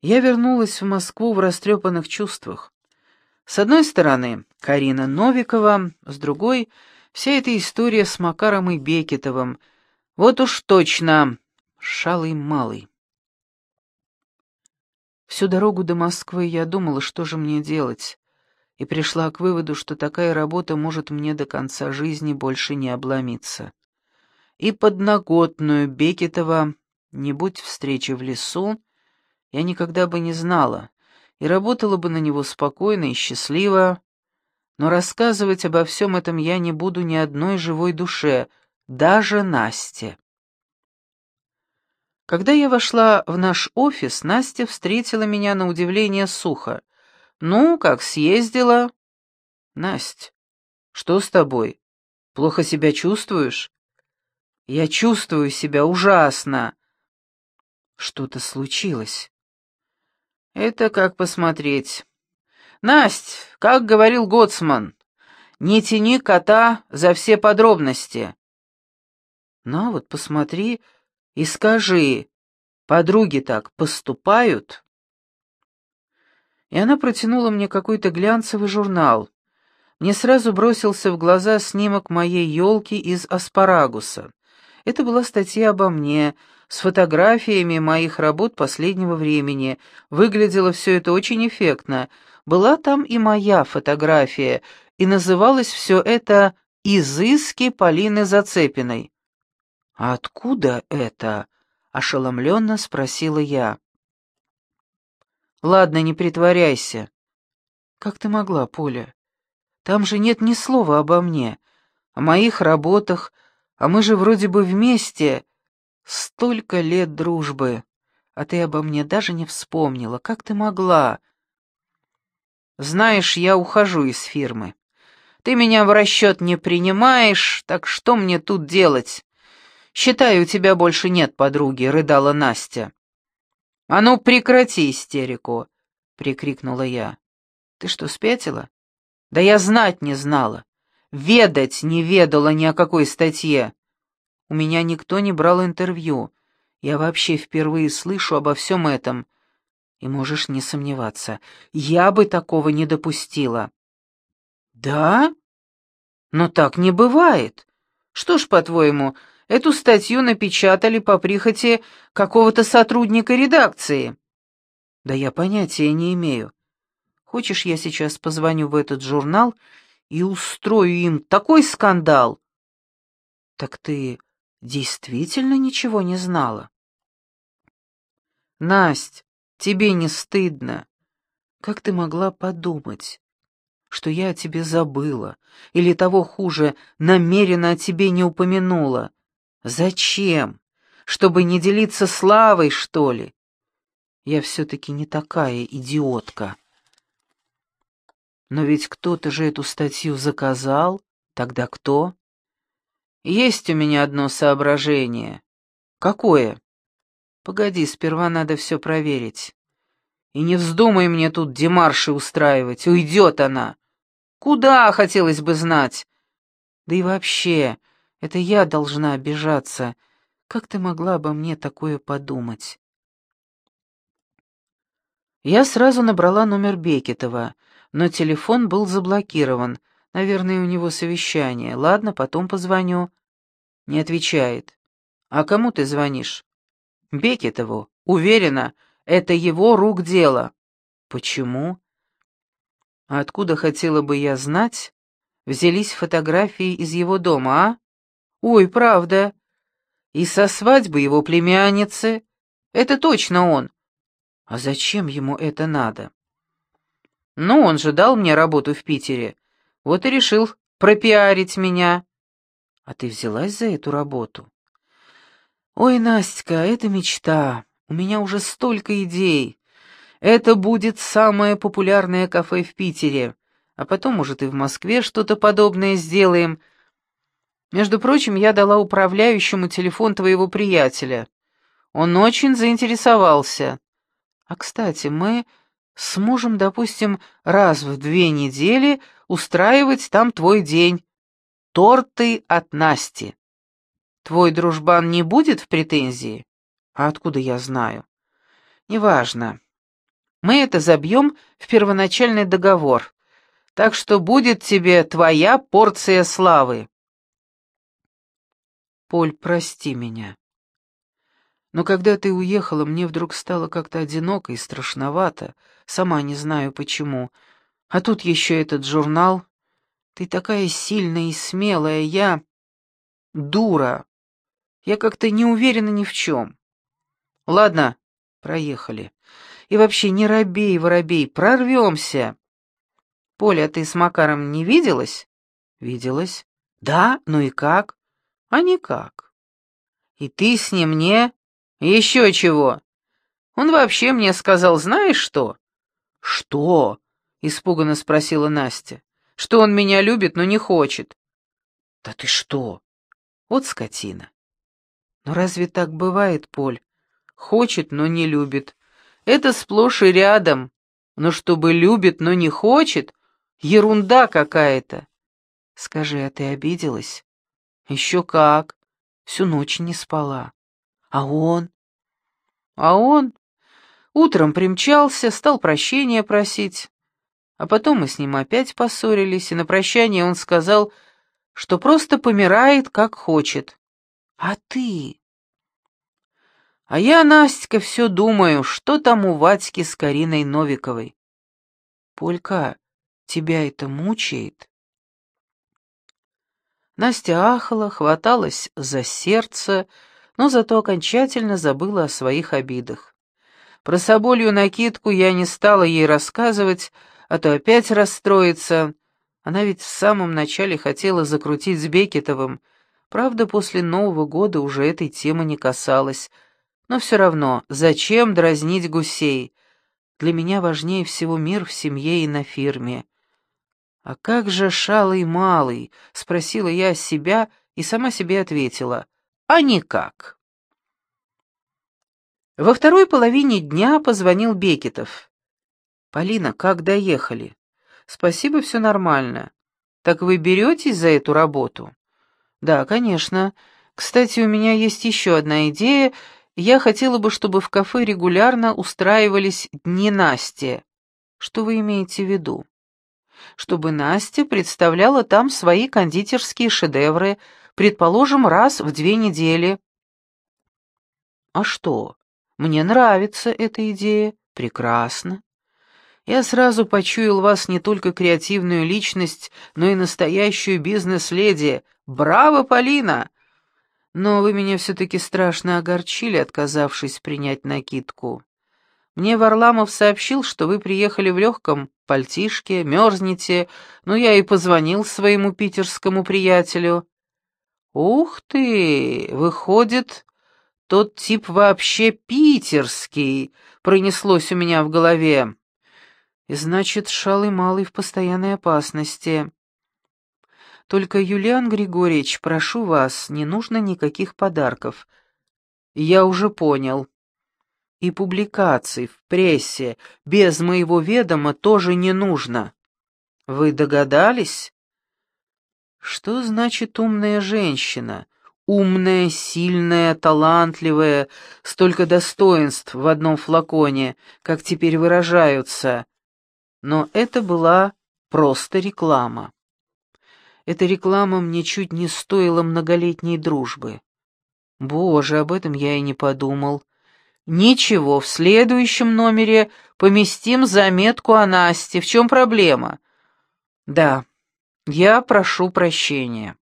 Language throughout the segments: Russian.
Я вернулась в Москву в растрепанных чувствах. С одной стороны, Карина Новикова, с другой — вся эта история с Макаром и Бекетовым. Вот уж точно, шалый малый. Всю дорогу до Москвы я думала, что же мне делать, и пришла к выводу, что такая работа может мне до конца жизни больше не обломиться. И подноготную Бекетова, не будь встречи в лесу, я никогда бы не знала, и работала бы на него спокойно и счастливо, но рассказывать обо всем этом я не буду ни одной живой душе, даже Насте. Когда я вошла в наш офис, Настя встретила меня на удивление сухо. «Ну, как съездила?» «Насть, что с тобой? Плохо себя чувствуешь?» «Я чувствую себя ужасно». «Что-то случилось?» Это как посмотреть. Насть, как говорил Гоцман, не тяни кота за все подробности. На вот посмотри и скажи, подруги так поступают? И она протянула мне какой-то глянцевый журнал. Мне сразу бросился в глаза снимок моей елки из аспарагуса. Это была статья обо мне, с фотографиями моих работ последнего времени. Выглядело все это очень эффектно. Была там и моя фотография, и называлось все это «Изыски Полины Зацепиной». «А откуда это?» — ошеломленно спросила я. «Ладно, не притворяйся». «Как ты могла, Поля? Там же нет ни слова обо мне, о моих работах, а мы же вроде бы вместе, Столько лет дружбы, а ты обо мне даже не вспомнила. Как ты могла? Знаешь, я ухожу из фирмы. Ты меня в расчет не принимаешь, так что мне тут делать? Считаю, у тебя больше нет подруги, рыдала Настя. А ну прекрати истерику, прикрикнула я. Ты что, спятила? Да я знать не знала. Ведать не ведала ни о какой статье. У меня никто не брал интервью. Я вообще впервые слышу обо всем этом. И можешь не сомневаться, я бы такого не допустила. Да? Но так не бывает. Что ж, по-твоему, эту статью напечатали по прихоти какого-то сотрудника редакции? Да я понятия не имею. Хочешь, я сейчас позвоню в этот журнал и устрою им такой скандал? Так ты действительно ничего не знала. Насть, тебе не стыдно? Как ты могла подумать, что я о тебе забыла, или того хуже, намеренно о тебе не упомянула? Зачем? Чтобы не делиться славой, что ли? Я все-таки не такая идиотка. Но ведь кто-то же эту статью заказал. Тогда кто? Есть у меня одно соображение. Какое? Погоди, сперва надо все проверить. И не вздумай мне тут демарши устраивать, уйдет она. Куда, хотелось бы знать? Да и вообще, это я должна обижаться. Как ты могла обо мне такое подумать? Я сразу набрала номер Бекетова, но телефон был заблокирован. Наверное, у него совещание. Ладно, потом позвоню. Не отвечает. «А кому ты звонишь?» «Бекетову. Уверена, это его рук дело». «Почему?» «А откуда хотела бы я знать?» Взялись фотографии из его дома, а? Ой, правда. И со свадьбы его племянницы. Это точно он. А зачем ему это надо? Ну, он же дал мне работу в Питере. Вот и решил пропиарить меня. А ты взялась за эту работу? Ой, Настя, это мечта. У меня уже столько идей. Это будет самое популярное кафе в Питере. А потом, может, и в Москве что-то подобное сделаем. Между прочим, я дала управляющему телефон твоего приятеля. Он очень заинтересовался. А, кстати, мы сможем, допустим, раз в две недели устраивать там твой день. Торты от Насти. Твой дружбан не будет в претензии? А откуда я знаю? Неважно. Мы это забьем в первоначальный договор. Так что будет тебе твоя порция славы. Поль, прости меня. Но когда ты уехала, мне вдруг стало как-то одиноко и страшновато, сама не знаю почему. А тут еще этот журнал. Ты такая сильная и смелая, я... дура. Я как-то не уверена ни в чем. Ладно, проехали. И вообще, не робей, воробей, прорвемся. Поля, ты с Макаром не виделась? Виделась. Да? Ну и как? А никак. И ты с ним не... Еще чего? Он вообще мне сказал, знаешь что? Что? Испуганно спросила Настя. Что он меня любит, но не хочет. Да ты что? Вот скотина. Но разве так бывает, Поль? Хочет, но не любит. Это сплошь и рядом. Но чтобы любит, но не хочет, ерунда какая-то. Скажи, а ты обиделась? Еще как. Всю ночь не спала. А он? А он? Утром примчался, стал прощения просить. А потом мы с ним опять поссорились, и на прощание он сказал, что просто помирает, как хочет. А ты? А я, Настя, все думаю, что там у Вадьки с Кариной Новиковой. Полька, тебя это мучает? Настя ахала, хваталась за сердце, но зато окончательно забыла о своих обидах. Про соболью накидку я не стала ей рассказывать, а то опять расстроится. Она ведь в самом начале хотела закрутить с Бекетовым, правда, после Нового года уже этой темы не касалась. Но все равно, зачем дразнить гусей? Для меня важнее всего мир в семье и на фирме. «А как же шалый малый?» — спросила я себя и сама себе ответила — а никак. Во второй половине дня позвонил Бекетов. «Полина, как доехали?» «Спасибо, все нормально. Так вы беретесь за эту работу?» «Да, конечно. Кстати, у меня есть еще одна идея. Я хотела бы, чтобы в кафе регулярно устраивались дни Насти. Что вы имеете в виду?» «Чтобы Настя представляла там свои кондитерские шедевры, Предположим, раз в две недели. А что? Мне нравится эта идея. Прекрасно. Я сразу почуял вас не только креативную личность, но и настоящую бизнес-леди. Браво, Полина! Но вы меня все-таки страшно огорчили, отказавшись принять накидку. Мне Варламов сообщил, что вы приехали в легком пальтишке, мерзнете, но я и позвонил своему питерскому приятелю. «Ух ты! Выходит, тот тип вообще питерский!» — пронеслось у меня в голове. «И значит, шалый малый в постоянной опасности». «Только, Юлиан Григорьевич, прошу вас, не нужно никаких подарков. Я уже понял. И публикаций в прессе без моего ведома тоже не нужно. Вы догадались?» Что значит умная женщина? Умная, сильная, талантливая, столько достоинств в одном флаконе, как теперь выражаются. Но это была просто реклама. Эта реклама мне чуть не стоила многолетней дружбы. Боже, об этом я и не подумал. Ничего, в следующем номере поместим заметку о Насте. В чем проблема? Да, я прошу прощения.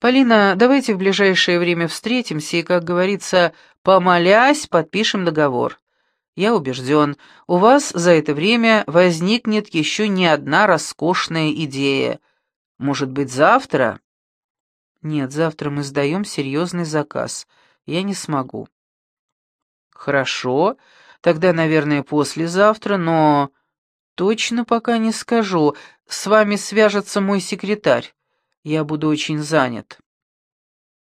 Полина, давайте в ближайшее время встретимся и, как говорится, помолясь, подпишем договор. Я убежден, у вас за это время возникнет еще не одна роскошная идея. Может быть, завтра? Нет, завтра мы сдаем серьезный заказ. Я не смогу. Хорошо, тогда, наверное, послезавтра, но «Точно пока не скажу. С вами свяжется мой секретарь. Я буду очень занят».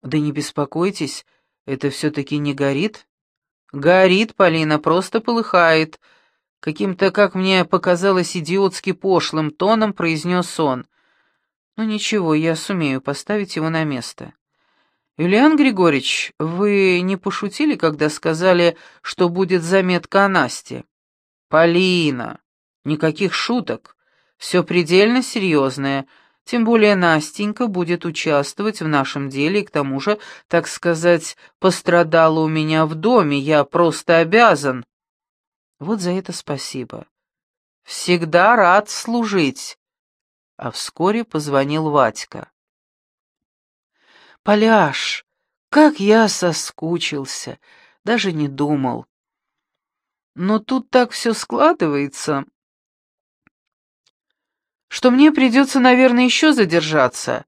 «Да не беспокойтесь, это все-таки не горит?» «Горит, Полина, просто полыхает». Каким-то, как мне показалось, идиотски пошлым тоном произнес он. «Ну ничего, я сумею поставить его на место». «Юлиан Григорьевич, вы не пошутили, когда сказали, что будет заметка о Насте?» «Полина, никаких шуток. Все предельно серьезное. Тем более Настенька будет участвовать в нашем деле, и к тому же, так сказать, пострадала у меня в доме, я просто обязан». «Вот за это спасибо. Всегда рад служить». А вскоре позвонил Ватька. Поляш, как я соскучился, даже не думал. Но тут так все складывается, что мне придется, наверное, еще задержаться.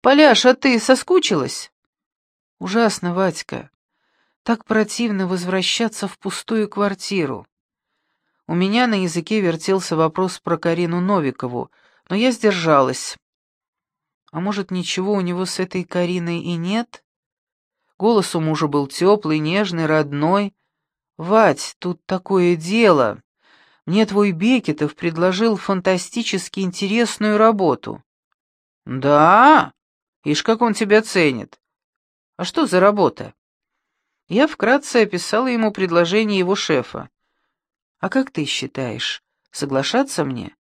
Поляш, а ты соскучилась? Ужасно, Ватька. Так противно возвращаться в пустую квартиру. У меня на языке вертелся вопрос про Карину Новикову, но я сдержалась. А может, ничего у него с этой Кариной и нет? Голос у мужа был теплый, нежный, родной. «Вать, тут такое дело. Мне твой Бекетов предложил фантастически интересную работу». «Да? Ишь, как он тебя ценит. А что за работа?» Я вкратце описала ему предложение его шефа. «А как ты считаешь, соглашаться мне?»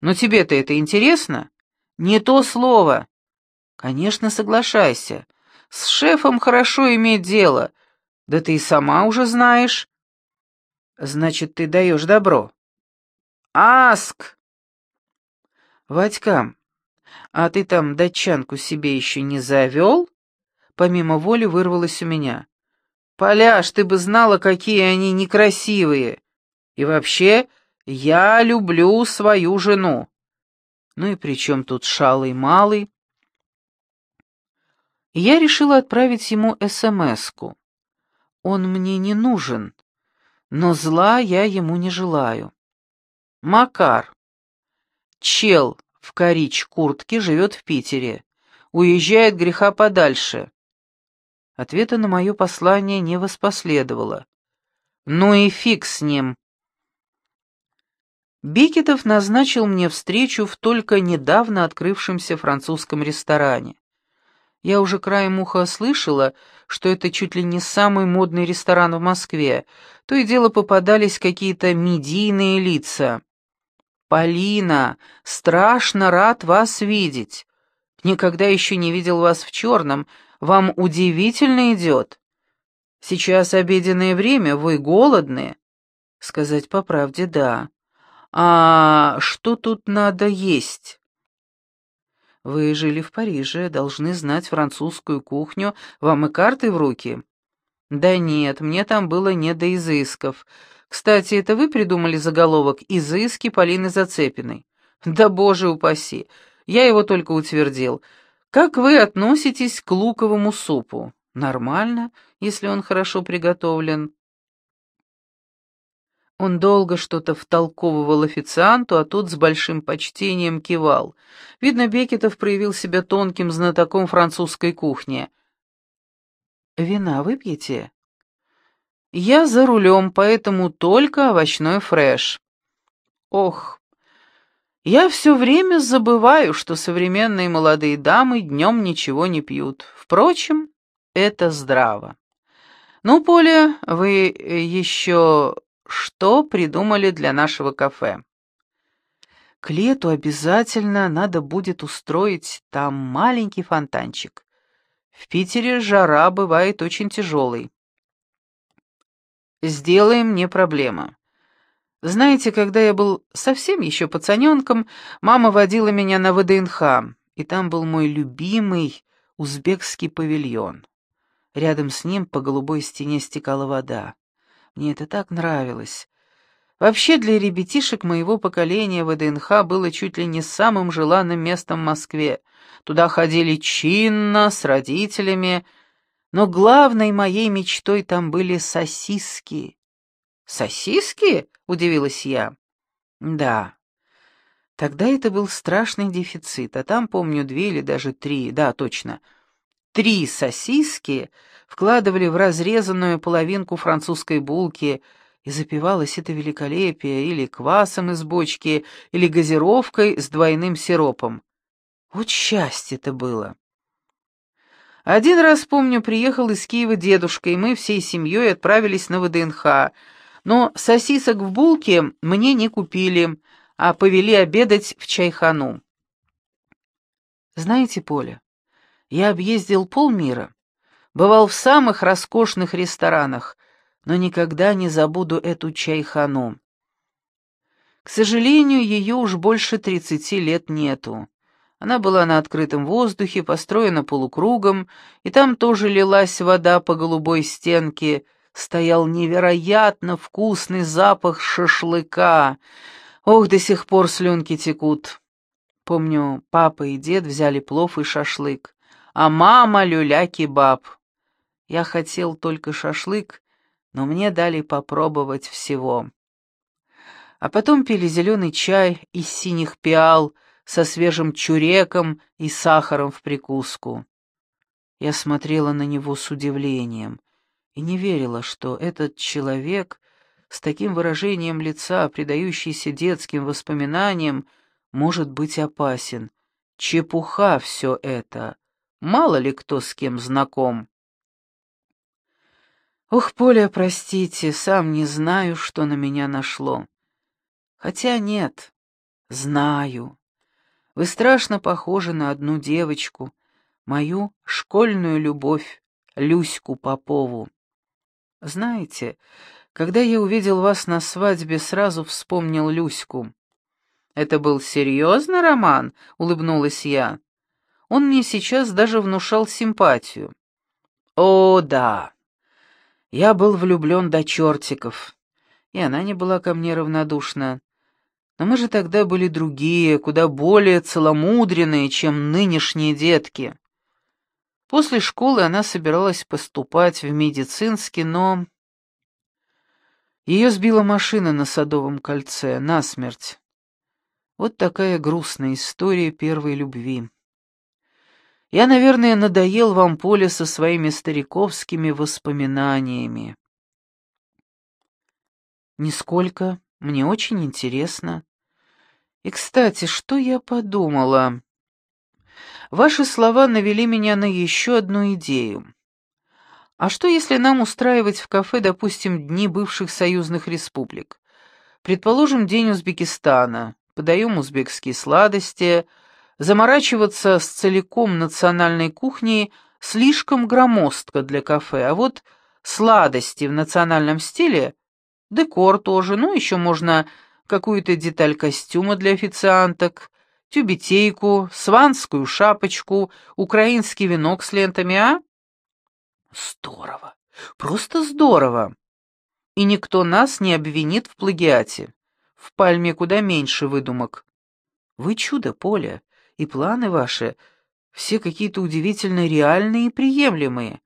«Но тебе-то это интересно?» «Не то слово!» «Конечно, соглашайся. С шефом хорошо иметь дело. Да ты и сама уже знаешь». «Значит, ты даешь добро?» «Аск!» «Вадька, а ты там датчанку себе еще не завел?» Помимо воли вырвалось у меня. «Поляш, ты бы знала, какие они некрасивые. И вообще, я люблю свою жену». Ну и при чем тут шалый малый? Я решила отправить ему СМС-ку. Он мне не нужен, но зла я ему не желаю. Макар. Чел в корич куртке живет в Питере. Уезжает греха подальше. Ответа на мое послание не воспоследовало. Ну и фиг с ним. Бекетов назначил мне встречу в только недавно открывшемся французском ресторане. Я уже краем уха слышала, что это чуть ли не самый модный ресторан в Москве, то и дело попадались какие-то медийные лица. «Полина, страшно рад вас видеть. Никогда еще не видел вас в черном, вам удивительно идет. Сейчас обеденное время, вы голодны?» Сказать по правде, да. «А что тут надо есть?» «Вы жили в Париже, должны знать французскую кухню, вам и карты в руки?» «Да нет, мне там было не до изысков. Кстати, это вы придумали заголовок «Изыски Полины Зацепиной»?» «Да боже упаси! Я его только утвердил. Как вы относитесь к луковому супу?» «Нормально, если он хорошо приготовлен». Он долго что-то втолковывал официанту, а тот с большим почтением кивал. Видно, Бекетов проявил себя тонким знатоком французской кухни. «Вина выпьете?» «Я за рулем, поэтому только овощной фреш». «Ох, я все время забываю, что современные молодые дамы днем ничего не пьют. Впрочем, это здраво. Ну, Поля, вы еще что придумали для нашего кафе. К лету обязательно надо будет устроить там маленький фонтанчик. В Питере жара бывает очень тяжелой. Сделаем не проблема. Знаете, когда я был совсем еще пацаненком, мама водила меня на ВДНХ, и там был мой любимый узбекский павильон. Рядом с ним по голубой стене стекала вода. Мне это так нравилось. Вообще для ребятишек моего поколения ВДНХ было чуть ли не самым желанным местом в Москве. Туда ходили чинно, с родителями, но главной моей мечтой там были сосиски. «Сосиски?» — удивилась я. «Да. Тогда это был страшный дефицит, а там, помню, две или даже три, да, точно. Три сосиски вкладывали в разрезанную половинку французской булки, и запивалось это великолепие или квасом из бочки, или газировкой с двойным сиропом. Вот счастье это было! Один раз, помню, приехал из Киева дедушка, и мы всей семьей отправились на ВДНХ. Но сосисок в булке мне не купили, а повели обедать в чайхану. Знаете, Поля, я объездил полмира, бывал в самых роскошных ресторанах, но никогда не забуду эту чайхану. К сожалению, ее уж больше тридцати лет нету. Она была на открытом воздухе, построена полукругом, и там тоже лилась вода по голубой стенке, стоял невероятно вкусный запах шашлыка. Ох, до сих пор слюнки текут. Помню, папа и дед взяли плов и шашлык, а мама люля-кебаб. Я хотел только шашлык, но мне дали попробовать всего. А потом пили зеленый чай из синих пиал — со свежим чуреком и сахаром в прикуску. Я смотрела на него с удивлением и не верила, что этот человек с таким выражением лица, предающийся детским воспоминаниям, может быть опасен. Чепуха все это. Мало ли кто с кем знаком. Ох, Поля, простите, сам не знаю, что на меня нашло. Хотя нет, знаю. Вы страшно похожи на одну девочку, мою школьную любовь, Люську Попову. Знаете, когда я увидел вас на свадьбе, сразу вспомнил Люську. «Это был серьезный роман?» — улыбнулась я. Он мне сейчас даже внушал симпатию. «О, да! Я был влюблен до чертиков, и она не была ко мне равнодушна. Но мы же тогда были другие, куда более целомудренные, чем нынешние детки. После школы она собиралась поступать в медицинский, но... Ее сбила машина на Садовом кольце, насмерть. Вот такая грустная история первой любви. Я, наверное, надоел вам поле со своими стариковскими воспоминаниями. Нисколько, мне очень интересно. И, кстати, что я подумала? Ваши слова навели меня на еще одну идею. А что, если нам устраивать в кафе, допустим, дни бывших союзных республик? Предположим, день Узбекистана, подаем узбекские сладости, заморачиваться с целиком национальной кухней слишком громоздко для кафе, а вот сладости в национальном стиле, декор тоже, ну, еще можно какую-то деталь костюма для официанток, тюбетейку, сванскую шапочку, украинский венок с лентами, а? Здорово, просто здорово. И никто нас не обвинит в плагиате. В пальме куда меньше выдумок. Вы чудо, Поля, и планы ваши все какие-то удивительно реальные и приемлемые.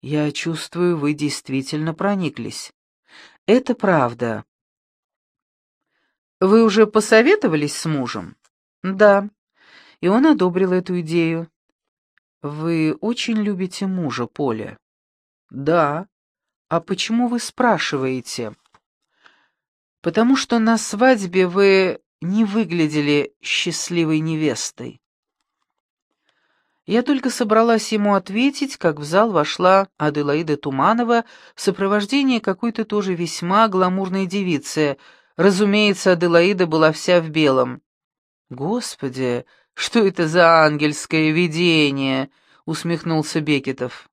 Я чувствую, вы действительно прониклись. Это правда. Вы уже посоветовались с мужем? Да. И он одобрил эту идею. Вы очень любите мужа, Поля? Да. А почему вы спрашиваете? Потому что на свадьбе вы не выглядели счастливой невестой. Я только собралась ему ответить, как в зал вошла Аделаида Туманова в сопровождении какой-то тоже весьма гламурной девицы — Разумеется, Аделаида была вся в белом. «Господи, что это за ангельское видение?» — усмехнулся Бекетов.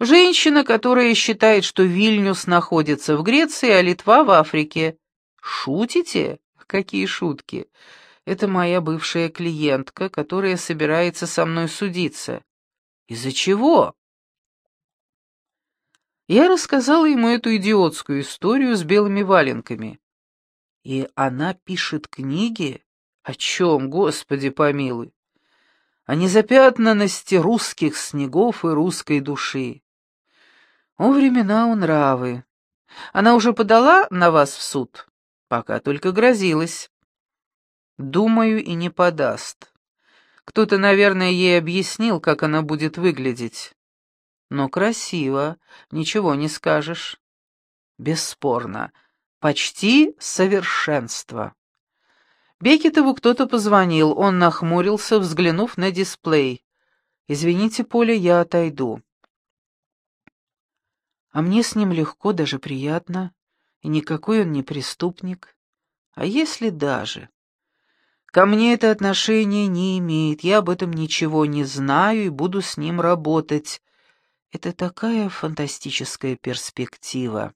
«Женщина, которая считает, что Вильнюс находится в Греции, а Литва в Африке. Шутите? Какие шутки? Это моя бывшая клиентка, которая собирается со мной судиться. Из-за чего?» Я рассказала ему эту идиотскую историю с белыми валенками. И она пишет книги? О чем, Господи помилуй? О незапятнанности русских снегов и русской души. О, времена у нравы. Она уже подала на вас в суд? Пока только грозилась. Думаю, и не подаст. Кто-то, наверное, ей объяснил, как она будет выглядеть. Но красиво, ничего не скажешь. Бесспорно. Почти совершенство. Бекетову кто-то позвонил, он нахмурился, взглянув на дисплей. Извините, Поля, я отойду. А мне с ним легко, даже приятно, и никакой он не преступник. А если даже... Ко мне это отношение не имеет, я об этом ничего не знаю и буду с ним работать. Это такая фантастическая перспектива.